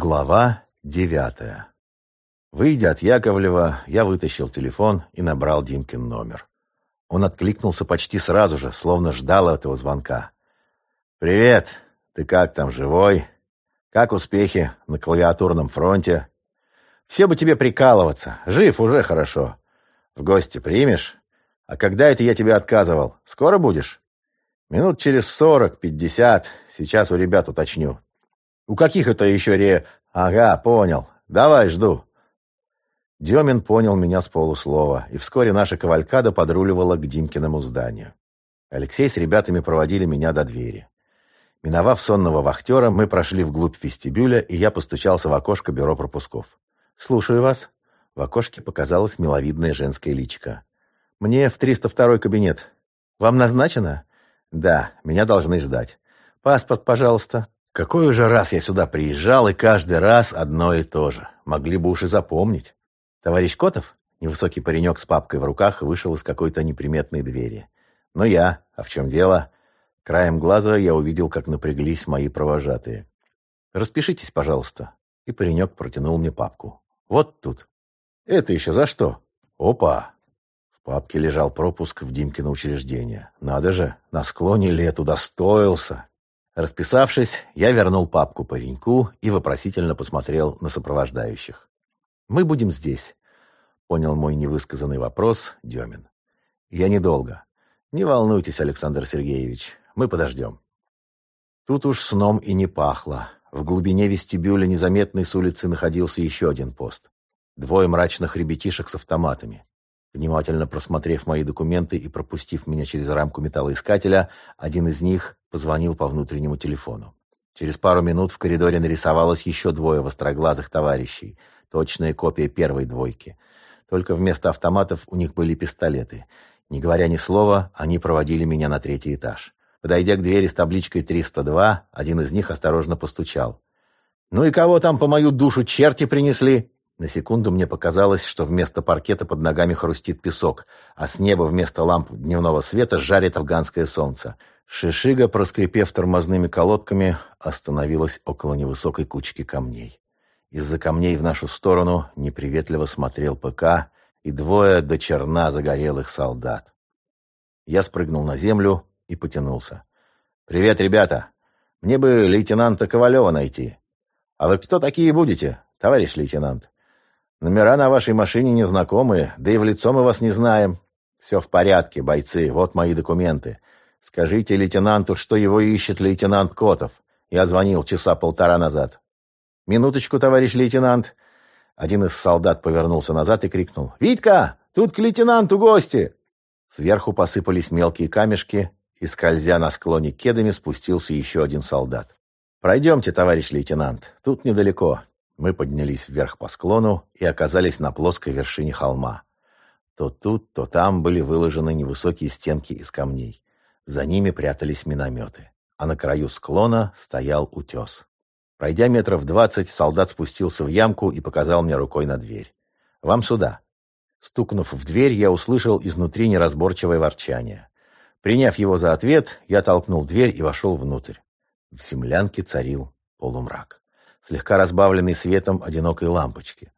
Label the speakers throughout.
Speaker 1: Глава девятая. Выйдя от Яковлева, я вытащил телефон и набрал Димкин номер. Он откликнулся почти сразу же, словно ждал этого звонка. «Привет! Ты как там, живой? Как успехи на клавиатурном фронте? Все бы тебе прикалываться. Жив уже хорошо. В гости примешь? А когда это я тебе отказывал? Скоро будешь? Минут через сорок, пятьдесят. Сейчас у ребят уточню. «У каких это еще ре...» «Ага, понял. Давай, жду». Демин понял меня с полуслова, и вскоре наша кавалькада подруливала к Димкиному зданию. Алексей с ребятами проводили меня до двери. Миновав сонного вахтера, мы прошли вглубь вестибюля, и я постучался в окошко бюро пропусков. «Слушаю вас». В окошке показалась миловидная женская личико. «Мне в 302 кабинет. Вам назначено?» «Да, меня должны ждать. Паспорт, пожалуйста». Какой уже раз я сюда приезжал, и каждый раз одно и то же. Могли бы уж и запомнить. Товарищ Котов, невысокий паренек с папкой в руках, вышел из какой-то неприметной двери. Но я, а в чем дело? Краем глаза я увидел, как напряглись мои провожатые. «Распишитесь, пожалуйста». И паренек протянул мне папку. «Вот тут». «Это еще за что?» «Опа!» В папке лежал пропуск в Димкино учреждение. Надо же, на склоне лет удостоился. Расписавшись, я вернул папку пареньку и вопросительно посмотрел на сопровождающих. «Мы будем здесь», — понял мой невысказанный вопрос Демин. «Я недолго. Не волнуйтесь, Александр Сергеевич, мы подождем». Тут уж сном и не пахло. В глубине вестибюля незаметной с улицы находился еще один пост. Двое мрачных ребятишек с автоматами. Внимательно просмотрев мои документы и пропустив меня через рамку металлоискателя, один из них позвонил по внутреннему телефону. Через пару минут в коридоре нарисовалось еще двое востроглазых товарищей, точная копия первой двойки. Только вместо автоматов у них были пистолеты. Не говоря ни слова, они проводили меня на третий этаж. Подойдя к двери с табличкой 302, один из них осторожно постучал. «Ну и кого там по мою душу черти принесли?» На секунду мне показалось, что вместо паркета под ногами хрустит песок, а с неба вместо ламп дневного света жарит афганское солнце. Шишига, проскрипев тормозными колодками, остановилась около невысокой кучки камней. Из-за камней в нашу сторону неприветливо смотрел ПК и двое до черна загорелых солдат. Я спрыгнул на землю и потянулся. «Привет, ребята! Мне бы лейтенанта Ковалева найти. А вы кто такие будете, товарищ лейтенант?» Номера на вашей машине незнакомые, да и в лицо мы вас не знаем. Все в порядке, бойцы, вот мои документы. Скажите лейтенанту, что его ищет лейтенант Котов. Я звонил часа полтора назад. Минуточку, товарищ лейтенант. Один из солдат повернулся назад и крикнул. «Витька, тут к лейтенанту гости!» Сверху посыпались мелкие камешки, и, скользя на склоне кедами, спустился еще один солдат. «Пройдемте, товарищ лейтенант, тут недалеко. Мы поднялись вверх по склону и оказались на плоской вершине холма. То тут, то там были выложены невысокие стенки из камней. За ними прятались минометы. А на краю склона стоял утес. Пройдя метров двадцать, солдат спустился в ямку и показал мне рукой на дверь. «Вам сюда». Стукнув в дверь, я услышал изнутри неразборчивое ворчание. Приняв его за ответ, я толкнул дверь и вошел внутрь. В землянке царил полумрак слегка разбавленный светом одинокой лампочки.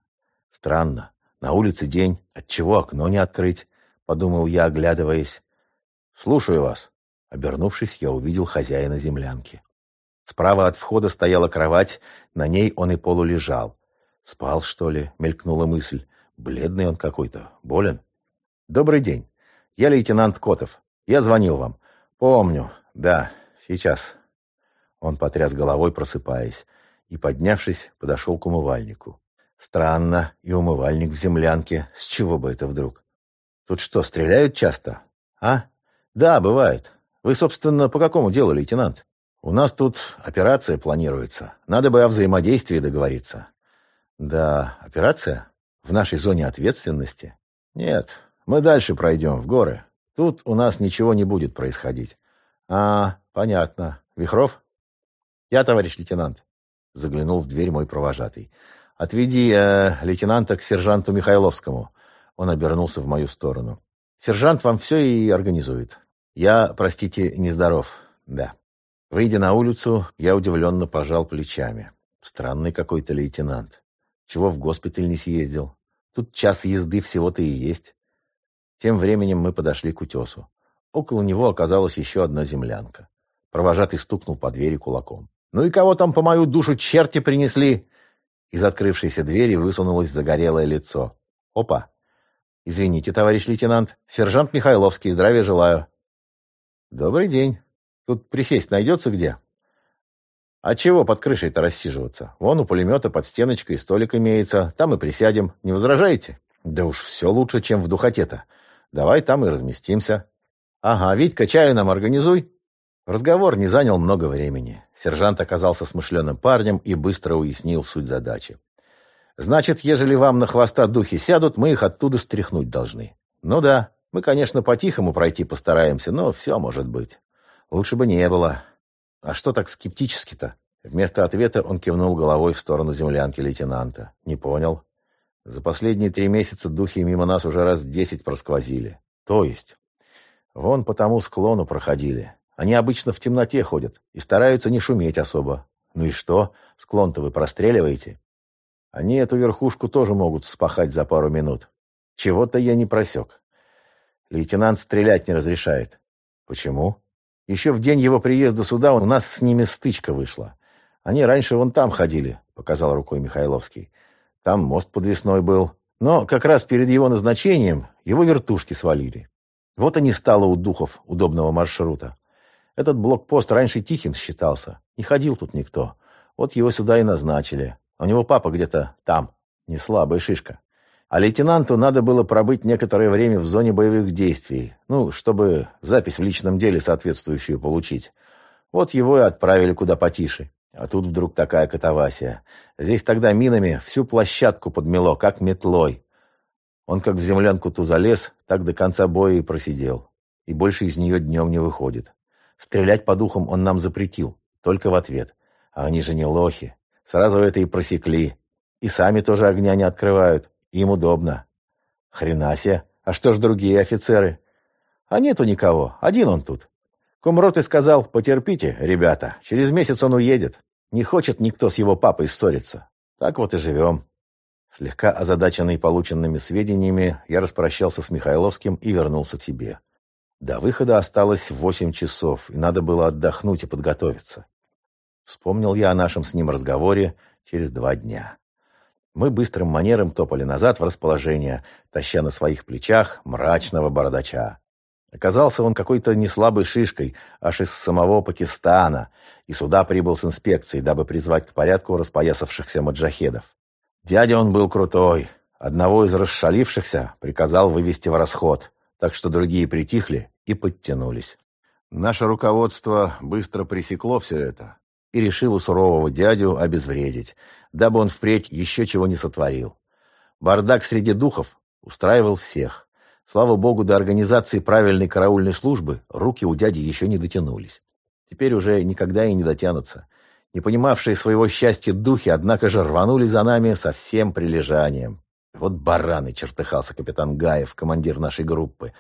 Speaker 1: Странно. На улице день. Отчего окно не открыть? Подумал я, оглядываясь. Слушаю вас. Обернувшись, я увидел хозяина землянки. Справа от входа стояла кровать, на ней он и полулежал. Спал, что ли? Мелькнула мысль. Бледный он какой-то. Болен? Добрый день. Я лейтенант Котов. Я звонил вам. Помню. Да, сейчас. Он потряс головой, просыпаясь и, поднявшись, подошел к умывальнику. Странно, и умывальник в землянке. С чего бы это вдруг? Тут что, стреляют часто? А? Да, бывает. Вы, собственно, по какому делу, лейтенант? У нас тут операция планируется. Надо бы о взаимодействии договориться. Да, операция? В нашей зоне ответственности? Нет, мы дальше пройдем, в горы. Тут у нас ничего не будет происходить. А, понятно. Вихров? Я, товарищ лейтенант. Заглянул в дверь мой провожатый. «Отведи э, лейтенанта к сержанту Михайловскому». Он обернулся в мою сторону. «Сержант вам все и организует. Я, простите, нездоров. Да». Выйдя на улицу, я удивленно пожал плечами. Странный какой-то лейтенант. Чего в госпиталь не съездил? Тут час езды всего-то и есть. Тем временем мы подошли к утесу. Около него оказалась еще одна землянка. Провожатый стукнул по двери кулаком. «Ну и кого там по мою душу черти принесли?» Из открывшейся двери высунулось загорелое лицо. «Опа! Извините, товарищ лейтенант. Сержант Михайловский, здравия желаю». «Добрый день. Тут присесть найдется где?» «А чего под крышей-то рассиживаться? Вон у пулемета под стеночкой столик имеется. Там и присядем. Не возражаете?» «Да уж все лучше, чем в духоте-то. Давай там и разместимся». «Ага, Витька, чаю нам организуй». Разговор не занял много времени. Сержант оказался смышленым парнем и быстро уяснил суть задачи. «Значит, ежели вам на хвоста духи сядут, мы их оттуда стряхнуть должны». «Ну да, мы, конечно, по-тихому пройти постараемся, но все может быть. Лучше бы не было». «А что так скептически-то?» Вместо ответа он кивнул головой в сторону землянки лейтенанта. «Не понял. За последние три месяца духи мимо нас уже раз десять просквозили. То есть...» Вон по тому склону проходили. Они обычно в темноте ходят и стараются не шуметь особо. Ну и что? Склон-то вы простреливаете? Они эту верхушку тоже могут спахать за пару минут. Чего-то я не просек. Лейтенант стрелять не разрешает. Почему? Еще в день его приезда сюда у нас с ними стычка вышла. Они раньше вон там ходили, показал рукой Михайловский. Там мост подвесной был. Но как раз перед его назначением его вертушки свалили. Вот и не стало у духов удобного маршрута. Этот блокпост раньше тихим считался. Не ходил тут никто. Вот его сюда и назначили. У него папа где-то там. Не слабая шишка. А лейтенанту надо было пробыть некоторое время в зоне боевых действий. Ну, чтобы запись в личном деле соответствующую получить. Вот его и отправили куда потише. А тут вдруг такая катавасия. Здесь тогда минами всю площадку подмело, как метлой. Он как в землянку ту залез, так до конца боя и просидел. И больше из нее днем не выходит. Стрелять по духам он нам запретил, только в ответ. А они же не лохи. Сразу это и просекли. И сами тоже огня не открывают. Им удобно. Хрена себе. А что ж другие офицеры? А нету никого. Один он тут. Комрот и сказал, потерпите, ребята, через месяц он уедет. Не хочет никто с его папой ссориться. Так вот и живем. Слегка озадаченный полученными сведениями, я распрощался с Михайловским и вернулся к себе. До выхода осталось восемь часов, и надо было отдохнуть и подготовиться. Вспомнил я о нашем с ним разговоре через два дня. Мы быстрым манером топали назад в расположение, таща на своих плечах мрачного бородача. Оказался он какой-то неслабой шишкой, аж из самого Пакистана, и сюда прибыл с инспекцией, дабы призвать к порядку распоясавшихся маджахедов. Дядя он был крутой. Одного из расшалившихся приказал вывести в расход, так что другие притихли и подтянулись. Наше руководство быстро пресекло все это и решило сурового дядю обезвредить, дабы он впредь еще чего не сотворил. Бардак среди духов устраивал всех. Слава богу, до организации правильной караульной службы руки у дяди еще не дотянулись. Теперь уже никогда и не дотянутся. Не понимавшие своего счастья духи, однако же, рванули за нами со всем прилежанием. Вот бараны, чертыхался капитан Гаев, командир нашей группы.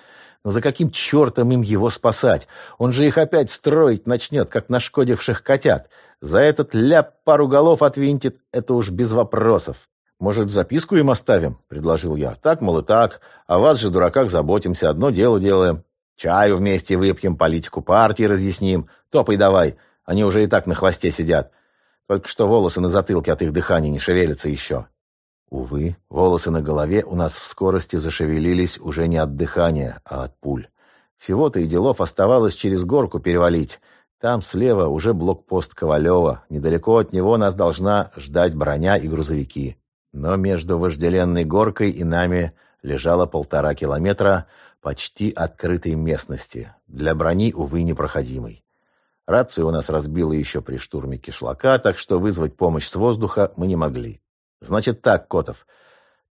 Speaker 1: Но за каким чертом им его спасать? Он же их опять строить начнет, как нашкодивших котят. За этот ляп пару голов отвинтит, это уж без вопросов. «Может, записку им оставим?» — предложил я. «Так, мол, и так. О вас же, дураках, заботимся, одно дело делаем. Чаю вместе выпьем, политику партии разъясним. Топай давай. Они уже и так на хвосте сидят. Только что волосы на затылке от их дыхания не шевелятся еще. Увы, волосы на голове у нас в скорости зашевелились уже не от дыхания, а от пуль. Всего-то и делов оставалось через горку перевалить. Там слева уже блокпост Ковалева. Недалеко от него нас должна ждать броня и грузовики. Но между вожделенной горкой и нами лежало полтора километра почти открытой местности. Для брони, увы, непроходимой. Рацию у нас разбила еще при штурме кишлака, так что вызвать помощь с воздуха мы не могли. Значит так, Котов,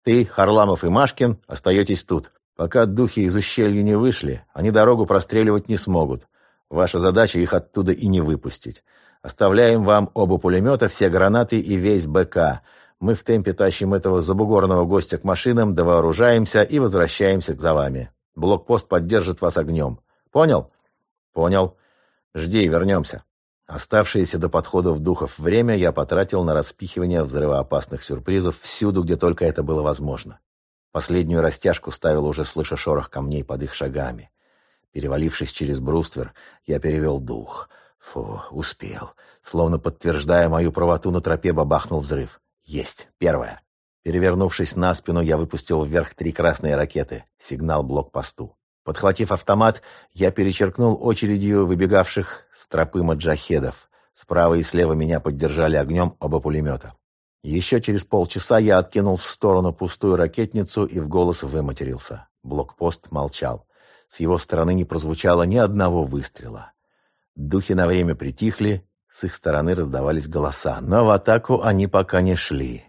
Speaker 1: ты, Харламов и Машкин остаетесь тут. Пока духи из ущелья не вышли, они дорогу простреливать не смогут. Ваша задача их оттуда и не выпустить. Оставляем вам оба пулемета, все гранаты и весь БК. Мы в темпе тащим этого забугорного гостя к машинам, довооружаемся и возвращаемся за вами. Блокпост поддержит вас огнем. Понял? Понял. Жди, вернемся. Оставшееся до подходов духов время я потратил на распихивание взрывоопасных сюрпризов всюду, где только это было возможно. Последнюю растяжку ставил уже, слыша шорох камней под их шагами. Перевалившись через бруствер, я перевел дух. Фу, успел. Словно подтверждая мою правоту, на тропе бабахнул взрыв. Есть. Первое. Перевернувшись на спину, я выпустил вверх три красные ракеты. Сигнал блокпосту. Подхватив автомат, я перечеркнул очередью выбегавших с тропы маджахедов. Справа и слева меня поддержали огнем оба пулемета. Еще через полчаса я откинул в сторону пустую ракетницу и в голос выматерился. Блокпост молчал. С его стороны не прозвучало ни одного выстрела. Духи на время притихли, с их стороны раздавались голоса, но в атаку они пока не шли.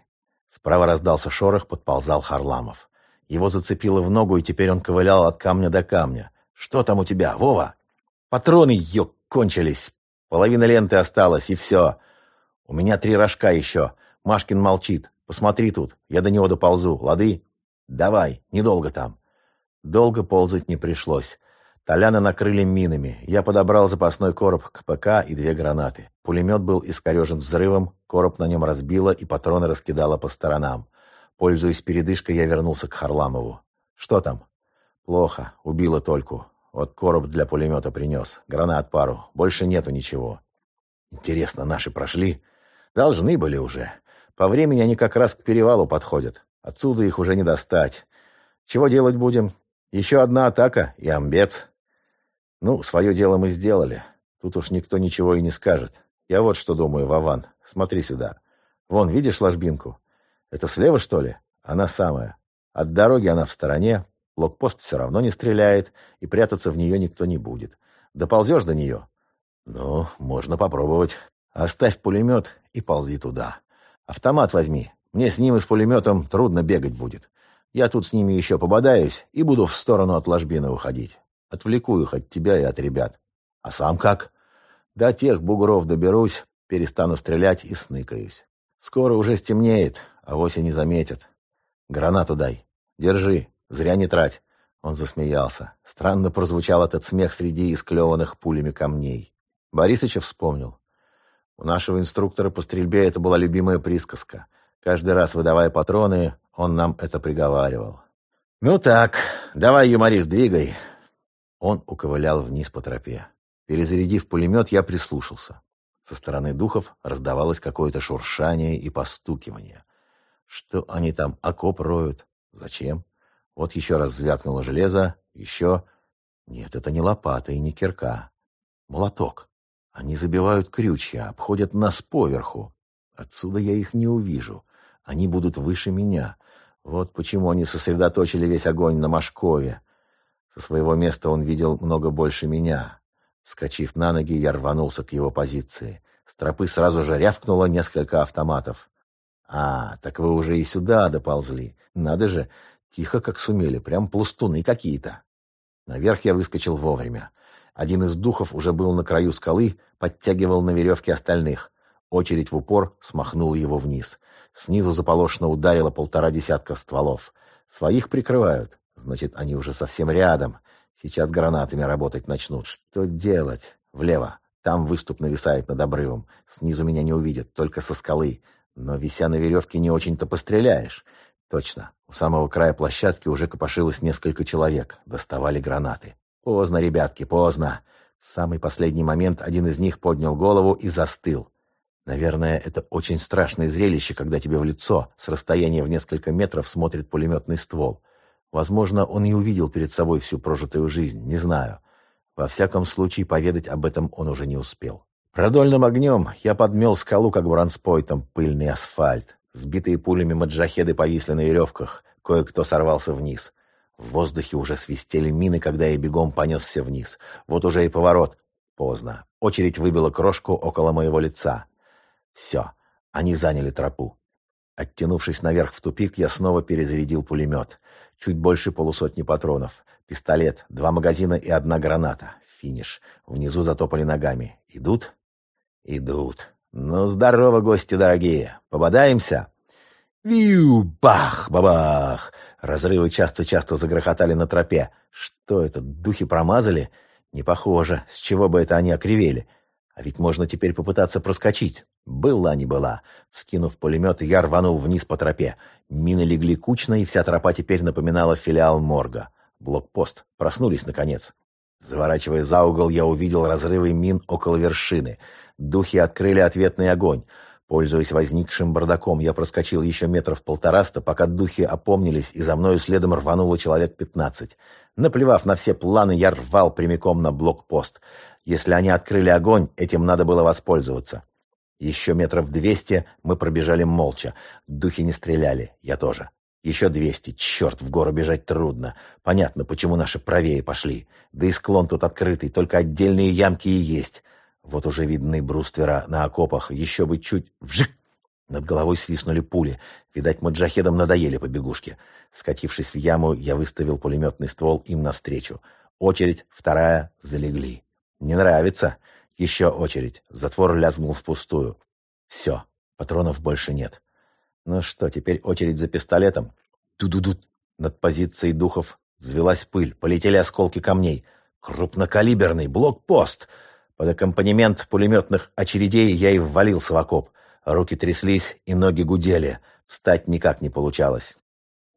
Speaker 1: Справа раздался шорох, подползал Харламов. Его зацепило в ногу, и теперь он ковылял от камня до камня. «Что там у тебя, Вова?» «Патроны, ё, кончились. Половина ленты осталась, и все. У меня три рожка еще. Машкин молчит. Посмотри тут, я до него доползу, лады? Давай, недолго там». Долго ползать не пришлось. Толяна накрыли минами. Я подобрал запасной короб к ПК и две гранаты. Пулемет был искорежен взрывом, короб на нем разбило и патроны раскидало по сторонам. Пользуясь передышкой, я вернулся к Харламову. «Что там?» «Плохо. Убило только. Вот короб для пулемета принес. Гранат пару. Больше нету ничего». «Интересно, наши прошли?» «Должны были уже. По времени они как раз к перевалу подходят. Отсюда их уже не достать. Чего делать будем? Еще одна атака и амбец. Ну, свое дело мы сделали. Тут уж никто ничего и не скажет. Я вот что думаю, Вован. Смотри сюда. Вон, видишь ложбинку? Это слева, что ли? Она самая. От дороги она в стороне. Блокпост все равно не стреляет, и прятаться в нее никто не будет. Доползешь до нее? Ну, можно попробовать. Оставь пулемет и ползи туда. Автомат возьми. Мне с ним и с пулеметом трудно бегать будет. Я тут с ними еще пободаюсь и буду в сторону от ложбины уходить. Отвлеку их от тебя и от ребят. А сам как? До тех бугров доберусь, перестану стрелять и сныкаюсь. Скоро уже стемнеет, а вовсе не заметят. Гранату дай. Держи, зря не трать. Он засмеялся. Странно прозвучал этот смех среди исклеванных пулями камней. Борисыча вспомнил. У нашего инструктора по стрельбе это была любимая присказка. Каждый раз, выдавая патроны, он нам это приговаривал. «Ну так, давай, юморист, двигай!» Он уковылял вниз по тропе. Перезарядив пулемет, я прислушался. Со стороны духов раздавалось какое-то шуршание и постукивание. Что они там, окоп роют? Зачем? Вот еще раз звякнуло железо, еще... Нет, это не лопата и не кирка. Молоток. Они забивают крючья, обходят нас поверху. Отсюда я их не увижу. Они будут выше меня. Вот почему они сосредоточили весь огонь на Машкове. Со своего места он видел много больше меня. Скочив на ноги, я рванулся к его позиции. С тропы сразу же рявкнуло несколько автоматов. «А, так вы уже и сюда доползли. Надо же, тихо как сумели, прям пластуны какие-то». Наверх я выскочил вовремя. Один из духов уже был на краю скалы, подтягивал на веревке остальных. Очередь в упор смахнула его вниз. Снизу заполошно ударило полтора десятка стволов. Своих прикрывают. Значит, они уже совсем рядом. Сейчас гранатами работать начнут. Что делать? Влево. Там выступ нависает над обрывом. Снизу меня не увидят, только со скалы. Но, вися на веревке, не очень-то постреляешь. Точно. У самого края площадки уже копошилось несколько человек. Доставали гранаты. Поздно, ребятки, поздно. В самый последний момент один из них поднял голову и застыл. Наверное, это очень страшное зрелище, когда тебе в лицо с расстояния в несколько метров смотрит пулеметный ствол. Возможно, он и увидел перед собой всю прожитую жизнь, не знаю. Во всяком случае, поведать об этом он уже не успел. Продольным огнем я подмел скалу, как бронспойтом, пыльный асфальт. Сбитые пулями маджахеды повисли на веревках, кое-кто сорвался вниз. В воздухе уже свистели мины, когда я бегом понесся вниз. Вот уже и поворот. Поздно. Очередь выбила крошку около моего лица. Все, они заняли тропу. Оттянувшись наверх в тупик, я снова перезарядил пулемет. Чуть больше полусотни патронов. Пистолет, два магазина и одна граната. Финиш. Внизу затопали ногами. Идут? Идут. Ну, здорово, гости дорогие. Пободаемся? Виу! Бах! Бабах! Разрывы часто-часто загрохотали на тропе. Что это, духи промазали? Не похоже. С чего бы это они окривели? А ведь можно теперь попытаться проскочить. Была не была. Вскинув пулемет, я рванул вниз по тропе. Мины легли кучно, и вся тропа теперь напоминала филиал морга. Блокпост. Проснулись, наконец. Заворачивая за угол, я увидел разрывы мин около вершины. Духи открыли ответный огонь. Пользуясь возникшим бардаком, я проскочил еще метров полтораста, пока духи опомнились, и за мною следом рвануло человек пятнадцать. Наплевав на все планы, я рвал прямиком на блокпост. Если они открыли огонь, этим надо было воспользоваться. Еще метров двести мы пробежали молча. Духи не стреляли, я тоже. Еще двести. Черт, в гору бежать трудно. Понятно, почему наши правее пошли. Да и склон тут открытый, только отдельные ямки и есть. Вот уже видны бруствера на окопах. Еще бы чуть... Вжик! Над головой свистнули пули. Видать, маджахедам надоели побегушки. Скатившись в яму, я выставил пулеметный ствол им навстречу. Очередь, вторая, залегли. Не нравится. Еще очередь. Затвор лязгнул впустую. Все, патронов больше нет. Ну что, теперь очередь за пистолетом? Ду-ду-ду. Над позицией духов взвелась пыль, полетели осколки камней. Крупнокалиберный блокпост. Под аккомпанемент пулеметных очередей я и ввалился в окоп. Руки тряслись и ноги гудели. Встать никак не получалось.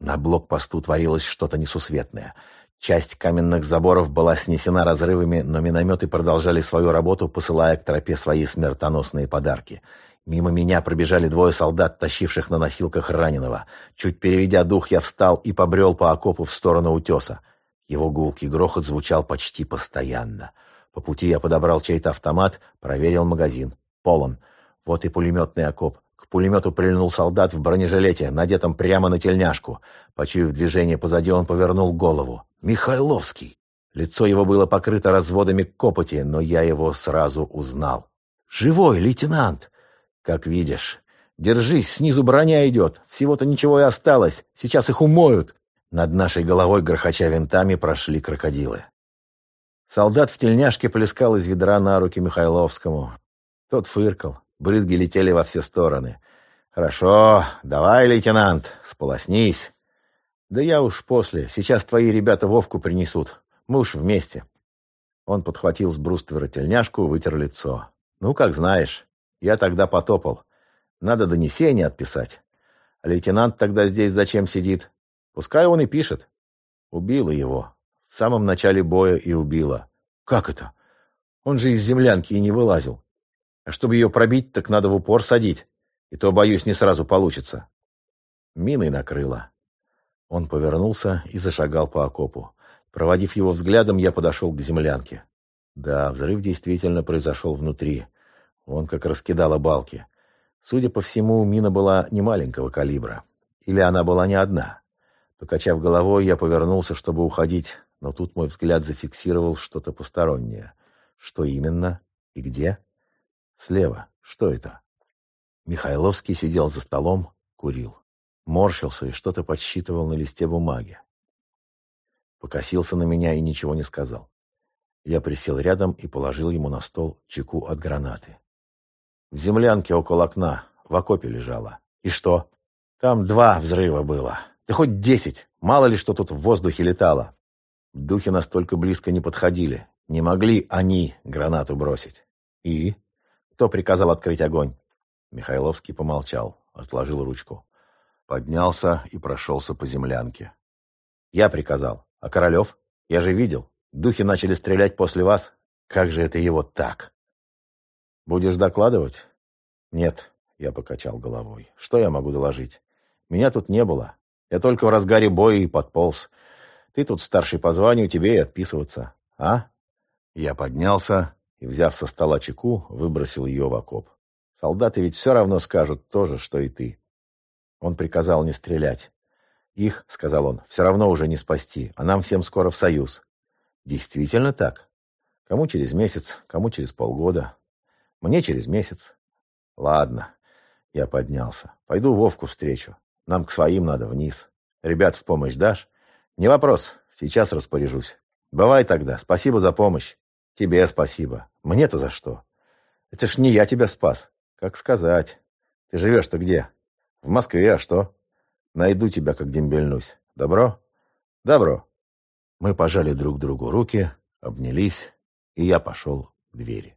Speaker 1: На блокпосту творилось что-то несусветное. Часть каменных заборов была снесена разрывами, но минометы продолжали свою работу, посылая к тропе свои смертоносные подарки. Мимо меня пробежали двое солдат, тащивших на носилках раненого. Чуть переведя дух, я встал и побрел по окопу в сторону утеса. Его гулкий грохот звучал почти постоянно. По пути я подобрал чей-то автомат, проверил магазин. Полон. Вот и пулеметный окоп. К пулемету прильнул солдат в бронежилете, надетом прямо на тельняшку. Почуяв движение позади, он повернул голову. «Михайловский!» Лицо его было покрыто разводами копоти, но я его сразу узнал. «Живой, лейтенант!» «Как видишь. Держись, снизу броня идет. Всего-то ничего и осталось. Сейчас их умоют». Над нашей головой, грохоча винтами, прошли крокодилы. Солдат в тельняшке плескал из ведра на руки Михайловскому. Тот фыркал. Брызги летели во все стороны. «Хорошо, давай, лейтенант, сполоснись». «Да я уж после. Сейчас твои ребята Вовку принесут. Мы уж вместе». Он подхватил с бруствера тельняшку, вытер лицо. «Ну, как знаешь. Я тогда потопал. Надо донесение отписать. А лейтенант тогда здесь зачем сидит? Пускай он и пишет. Убила его. В самом начале боя и убила. Как это? Он же из землянки и не вылазил. А чтобы ее пробить, так надо в упор садить. И то, боюсь, не сразу получится. Миной накрыло. Он повернулся и зашагал по окопу. Проводив его взглядом, я подошел к землянке. Да, взрыв действительно произошел внутри. Он как раскидала балки. Судя по всему, мина была не маленького калибра. Или она была не одна. Покачав головой, я повернулся, чтобы уходить, но тут мой взгляд зафиксировал что-то постороннее. Что именно и где? Слева. Что это? Михайловский сидел за столом, курил. Морщился и что-то подсчитывал на листе бумаги. Покосился на меня и ничего не сказал. Я присел рядом и положил ему на стол чеку от гранаты. В землянке около окна, в окопе лежала. И что? Там два взрыва было. Да хоть десять. Мало ли, что тут в воздухе летало. Духи настолько близко не подходили. Не могли они гранату бросить. И? Кто приказал открыть огонь? Михайловский помолчал, отложил ручку. Поднялся и прошелся по землянке. Я приказал. А Королев? Я же видел. Духи начали стрелять после вас. Как же это его так? Будешь докладывать? Нет, я покачал головой. Что я могу доложить? Меня тут не было. Я только в разгаре боя и подполз. Ты тут старший по званию, тебе и отписываться. А? Я поднялся и, взяв со стола чеку, выбросил ее в окоп. Солдаты ведь все равно скажут то же, что и ты. Он приказал не стрелять. «Их, — сказал он, — все равно уже не спасти, а нам всем скоро в союз». «Действительно так? Кому через месяц, кому через полгода. Мне через месяц». «Ладно». Я поднялся. «Пойду Вовку встречу. Нам к своим надо вниз. Ребят в помощь дашь?» «Не вопрос. Сейчас распоряжусь. Бывай тогда. Спасибо за помощь». «Тебе спасибо. Мне-то за что?» «Это ж не я тебя спас. Как сказать. Ты живешь-то где?» «В Москве, а что?» «Найду тебя, как дембельнусь. Добро?» «Добро». Мы пожали друг другу руки, обнялись, и я пошел к двери.